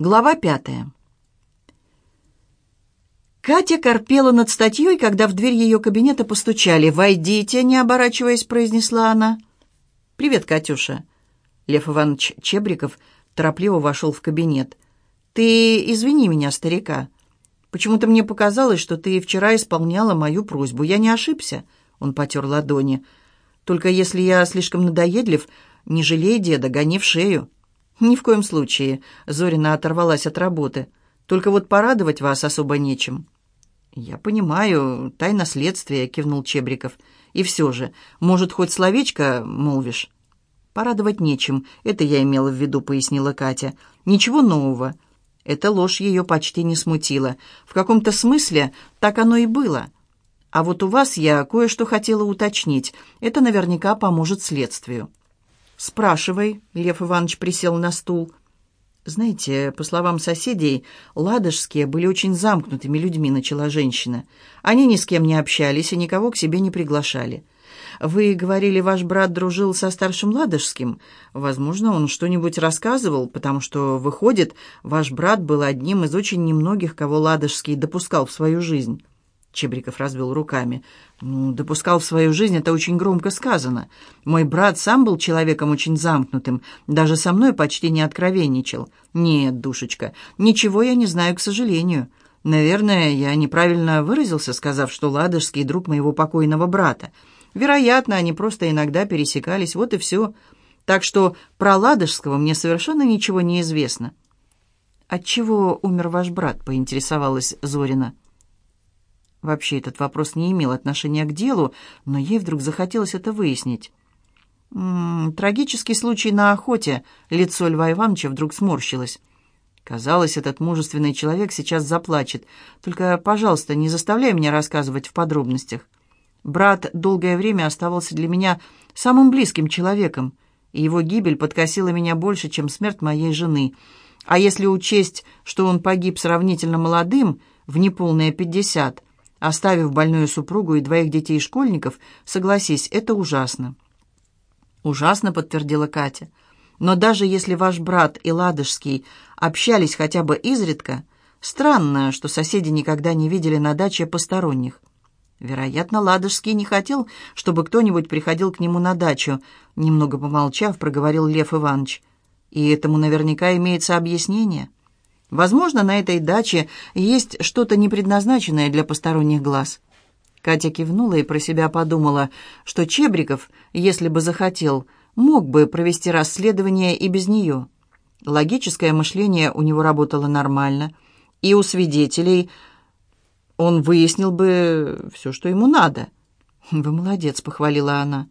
Глава пятая. Катя корпела над статьей, когда в дверь ее кабинета постучали. «Войдите», — не оборачиваясь, произнесла она. «Привет, Катюша». Лев Иванович Чебриков торопливо вошел в кабинет. «Ты извини меня, старика. Почему-то мне показалось, что ты вчера исполняла мою просьбу. Я не ошибся?» Он потер ладони. «Только если я слишком надоедлив, не жалей деда, гони в шею». «Ни в коем случае», — Зорина оторвалась от работы. «Только вот порадовать вас особо нечем». «Я понимаю, тайна следствия», — кивнул Чебриков. «И все же, может, хоть словечко молвишь?» «Порадовать нечем, это я имела в виду», — пояснила Катя. «Ничего нового». Эта ложь ее почти не смутила. В каком-то смысле так оно и было. А вот у вас я кое-что хотела уточнить. Это наверняка поможет следствию. «Спрашивай», — Лев Иванович присел на стул. «Знаете, по словам соседей, ладожские были очень замкнутыми людьми», — начала женщина. «Они ни с кем не общались и никого к себе не приглашали. Вы говорили, ваш брат дружил со старшим ладожским. Возможно, он что-нибудь рассказывал, потому что, выходит, ваш брат был одним из очень немногих, кого ладожский допускал в свою жизнь». Чебриков развел руками. «Ну, допускал в свою жизнь, это очень громко сказано. Мой брат сам был человеком очень замкнутым, даже со мной почти не откровенничал. Нет, душечка, ничего я не знаю, к сожалению. Наверное, я неправильно выразился, сказав, что Ладожский друг моего покойного брата. Вероятно, они просто иногда пересекались, вот и все. Так что про Ладожского мне совершенно ничего не известно». «Отчего умер ваш брат?» — поинтересовалась Зорина. Вообще этот вопрос не имел отношения к делу, но ей вдруг захотелось это выяснить. «М -м, «Трагический случай на охоте», — лицо Льва Ивановича вдруг сморщилось. Казалось, этот мужественный человек сейчас заплачет. «Только, пожалуйста, не заставляй меня рассказывать в подробностях. Брат долгое время оставался для меня самым близким человеком, и его гибель подкосила меня больше, чем смерть моей жены. А если учесть, что он погиб сравнительно молодым, в неполные пятьдесят, Оставив больную супругу и двоих детей-школьников, согласись, это ужасно. «Ужасно», — подтвердила Катя. «Но даже если ваш брат и Ладожский общались хотя бы изредка, странно, что соседи никогда не видели на даче посторонних. Вероятно, Ладожский не хотел, чтобы кто-нибудь приходил к нему на дачу», — немного помолчав, проговорил Лев Иванович. «И этому наверняка имеется объяснение». Возможно, на этой даче есть что-то непредназначенное для посторонних глаз. Катя кивнула и про себя подумала, что Чебриков, если бы захотел, мог бы провести расследование и без нее. Логическое мышление у него работало нормально, и у свидетелей он выяснил бы все, что ему надо. «Вы молодец», — похвалила она.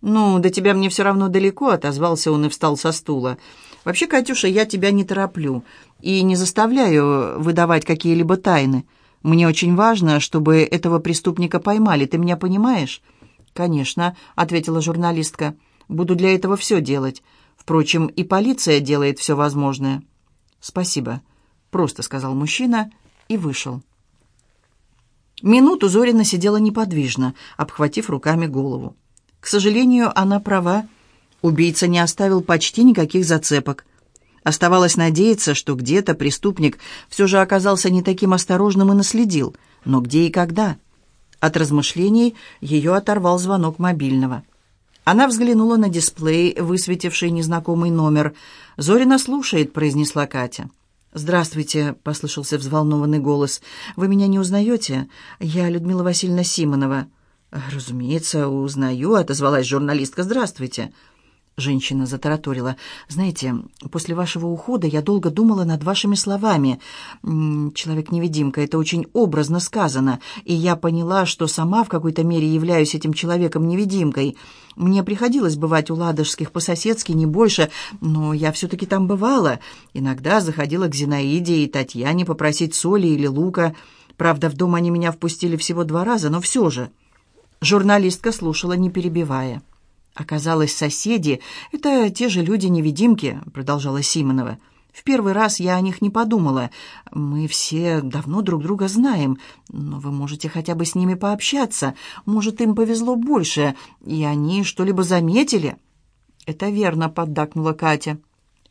«Ну, до тебя мне все равно далеко», — отозвался он и встал со стула. «Вообще, Катюша, я тебя не тороплю и не заставляю выдавать какие-либо тайны. Мне очень важно, чтобы этого преступника поймали. Ты меня понимаешь?» «Конечно», — ответила журналистка. «Буду для этого все делать. Впрочем, и полиция делает все возможное». «Спасибо», — просто сказал мужчина и вышел. Минуту Зорина сидела неподвижно, обхватив руками голову. К сожалению, она права. Убийца не оставил почти никаких зацепок. Оставалось надеяться, что где-то преступник все же оказался не таким осторожным и наследил. Но где и когда? От размышлений ее оторвал звонок мобильного. Она взглянула на дисплей, высветивший незнакомый номер. «Зорина слушает», — произнесла Катя. «Здравствуйте», — послышался взволнованный голос. «Вы меня не узнаете? Я Людмила Васильевна Симонова». «Разумеется, узнаю», — отозвалась журналистка. «Здравствуйте». Женщина затараторила. «Знаете, после вашего ухода я долго думала над вашими словами. Человек-невидимка, это очень образно сказано. И я поняла, что сама в какой-то мере являюсь этим человеком-невидимкой. Мне приходилось бывать у ладожских по-соседски, не больше, но я все-таки там бывала. Иногда заходила к Зинаиде и Татьяне попросить соли или лука. Правда, в дом они меня впустили всего два раза, но все же». Журналистка слушала, не перебивая. «Оказалось, соседи — это те же люди-невидимки», — продолжала Симонова. «В первый раз я о них не подумала. Мы все давно друг друга знаем, но вы можете хотя бы с ними пообщаться. Может, им повезло больше, и они что-либо заметили?» «Это верно», — поддакнула Катя.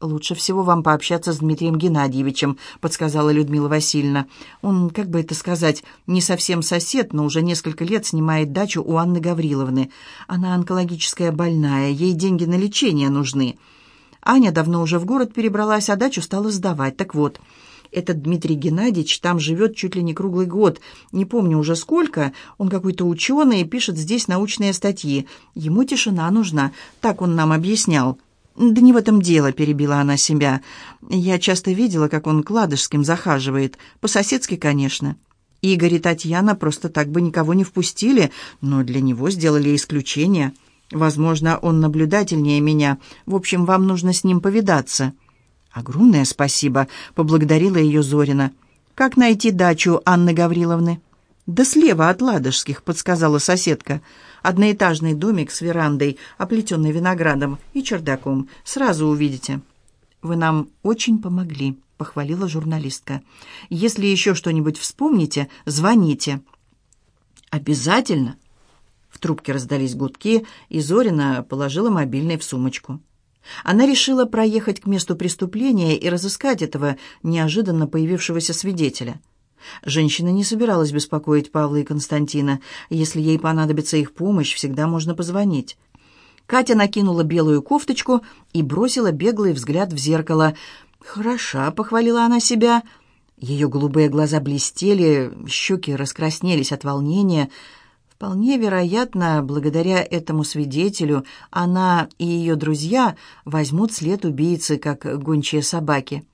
«Лучше всего вам пообщаться с Дмитрием Геннадьевичем», — подсказала Людмила Васильевна. «Он, как бы это сказать, не совсем сосед, но уже несколько лет снимает дачу у Анны Гавриловны. Она онкологическая больная, ей деньги на лечение нужны. Аня давно уже в город перебралась, а дачу стала сдавать. Так вот, этот Дмитрий Геннадьевич там живет чуть ли не круглый год. Не помню уже сколько. Он какой-то ученый и пишет здесь научные статьи. Ему тишина нужна, так он нам объяснял». «Да не в этом дело», — перебила она себя. «Я часто видела, как он к Ладожским захаживает. По-соседски, конечно. Игорь и Татьяна просто так бы никого не впустили, но для него сделали исключение. Возможно, он наблюдательнее меня. В общем, вам нужно с ним повидаться». «Огромное спасибо», — поблагодарила ее Зорина. «Как найти дачу Анны Гавриловны?» «Да слева от Ладожских», — подсказала соседка. «Одноэтажный домик с верандой, оплетенной виноградом и чердаком. Сразу увидите». «Вы нам очень помогли», — похвалила журналистка. «Если еще что-нибудь вспомните, звоните». «Обязательно». В трубке раздались гудки, и Зорина положила мобильный в сумочку. Она решила проехать к месту преступления и разыскать этого неожиданно появившегося свидетеля — Женщина не собиралась беспокоить Павла и Константина. Если ей понадобится их помощь, всегда можно позвонить. Катя накинула белую кофточку и бросила беглый взгляд в зеркало. «Хороша», — похвалила она себя. Ее голубые глаза блестели, щеки раскраснелись от волнения. Вполне вероятно, благодаря этому свидетелю она и ее друзья возьмут след убийцы, как гончие собаки.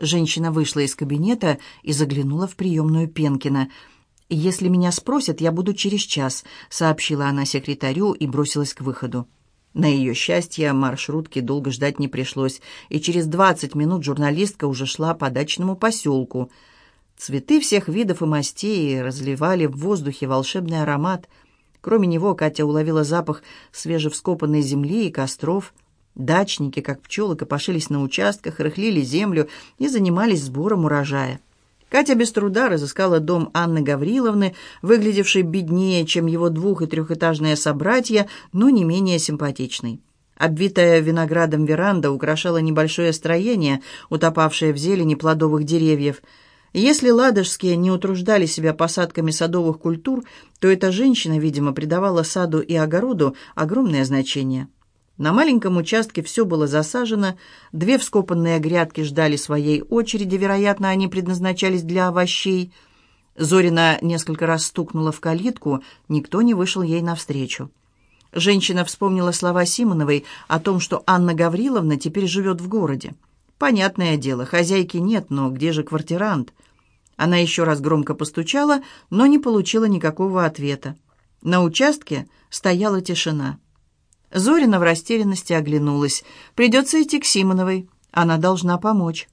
Женщина вышла из кабинета и заглянула в приемную Пенкина. «Если меня спросят, я буду через час», — сообщила она секретарю и бросилась к выходу. На ее счастье маршрутки долго ждать не пришлось, и через двадцать минут журналистка уже шла по дачному поселку. Цветы всех видов и мастей разливали в воздухе волшебный аромат. Кроме него Катя уловила запах свежевскопанной земли и костров — Дачники, как пчелы, копошились на участках, рыхлили землю и занимались сбором урожая. Катя без труда разыскала дом Анны Гавриловны, выглядевший беднее, чем его двух- и трехэтажные собратья, но не менее симпатичный. Обвитая виноградом веранда украшала небольшое строение, утопавшее в зелени плодовых деревьев. Если ладожские не утруждали себя посадками садовых культур, то эта женщина, видимо, придавала саду и огороду огромное значение. На маленьком участке все было засажено, две вскопанные грядки ждали своей очереди, вероятно, они предназначались для овощей. Зорина несколько раз стукнула в калитку, никто не вышел ей навстречу. Женщина вспомнила слова Симоновой о том, что Анна Гавриловна теперь живет в городе. Понятное дело, хозяйки нет, но где же квартирант? Она еще раз громко постучала, но не получила никакого ответа. На участке стояла тишина. Зорина в растерянности оглянулась. «Придется идти к Симоновой. Она должна помочь».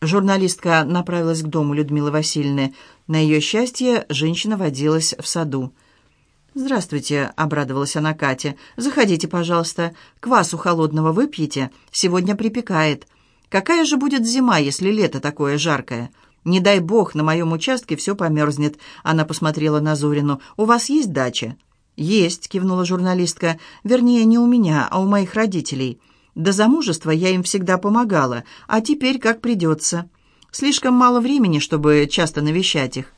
Журналистка направилась к дому Людмилы Васильевны. На ее счастье женщина водилась в саду. «Здравствуйте», — обрадовалась она Кате. «Заходите, пожалуйста. Квасу холодного выпьете? Сегодня припекает. Какая же будет зима, если лето такое жаркое? Не дай бог, на моем участке все померзнет». Она посмотрела на Зорину. «У вас есть дача?» «Есть», — кивнула журналистка. «Вернее, не у меня, а у моих родителей. До замужества я им всегда помогала, а теперь как придется. Слишком мало времени, чтобы часто навещать их».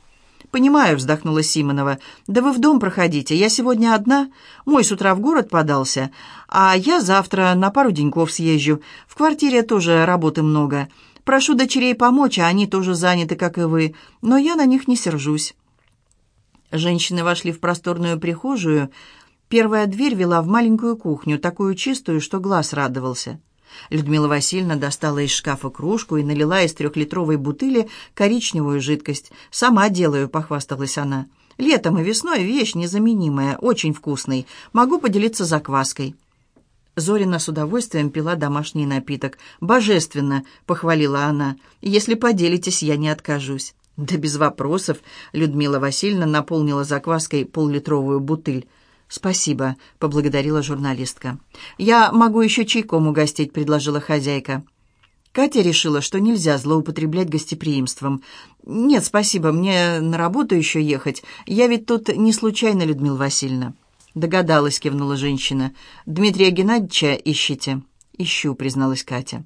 «Понимаю», — вздохнула Симонова. «Да вы в дом проходите. Я сегодня одна. Мой с утра в город подался, а я завтра на пару деньков съезжу. В квартире тоже работы много. Прошу дочерей помочь, а они тоже заняты, как и вы. Но я на них не сержусь». Женщины вошли в просторную прихожую. Первая дверь вела в маленькую кухню, такую чистую, что глаз радовался. Людмила Васильевна достала из шкафа кружку и налила из трехлитровой бутыли коричневую жидкость. «Сама делаю», — похвасталась она. «Летом и весной вещь незаменимая, очень вкусный. Могу поделиться закваской». Зорина с удовольствием пила домашний напиток. «Божественно!» — похвалила она. «Если поделитесь, я не откажусь». «Да без вопросов», — Людмила Васильевна наполнила закваской поллитровую бутыль. «Спасибо», — поблагодарила журналистка. «Я могу еще чайком угостить», — предложила хозяйка. Катя решила, что нельзя злоупотреблять гостеприимством. «Нет, спасибо, мне на работу еще ехать. Я ведь тут не случайно, Людмила Васильевна». «Догадалась», — кивнула женщина. «Дмитрия Геннадьевича ищите». «Ищу», — призналась Катя.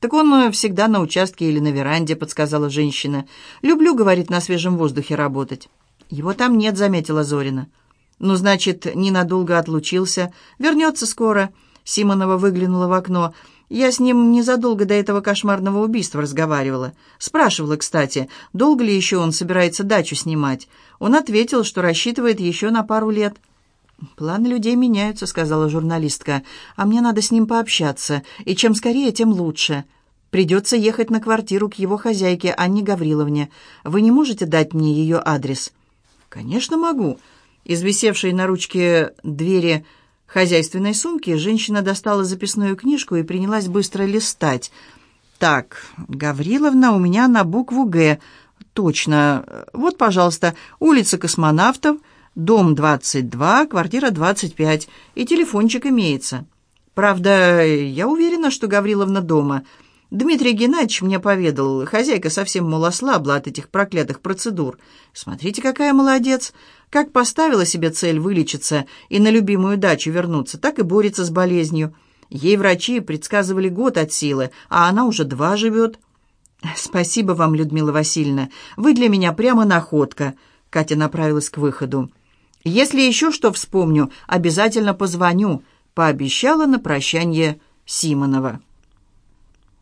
«Так он э, всегда на участке или на веранде», — подсказала женщина. «Люблю, — говорит, — на свежем воздухе работать». «Его там нет», — заметила Зорина. «Ну, значит, ненадолго отлучился. Вернется скоро». Симонова выглянула в окно. «Я с ним незадолго до этого кошмарного убийства разговаривала. Спрашивала, кстати, долго ли еще он собирается дачу снимать. Он ответил, что рассчитывает еще на пару лет». «Планы людей меняются», — сказала журналистка. «А мне надо с ним пообщаться, и чем скорее, тем лучше. Придется ехать на квартиру к его хозяйке, Анне Гавриловне. Вы не можете дать мне ее адрес?» «Конечно могу». Из висевшей на ручке двери хозяйственной сумки женщина достала записную книжку и принялась быстро листать. «Так, Гавриловна у меня на букву «Г». Точно. Вот, пожалуйста, улица Космонавтов, дом 22, квартира 25, и телефончик имеется. Правда, я уверена, что Гавриловна дома». Дмитрий Геннадьевич мне поведал, хозяйка совсем, мол, ослабла от этих проклятых процедур. Смотрите, какая молодец. Как поставила себе цель вылечиться и на любимую дачу вернуться, так и борется с болезнью. Ей врачи предсказывали год от силы, а она уже два живет. «Спасибо вам, Людмила Васильевна. Вы для меня прямо находка». Катя направилась к выходу. «Если еще что вспомню, обязательно позвоню», — пообещала на прощание Симонова.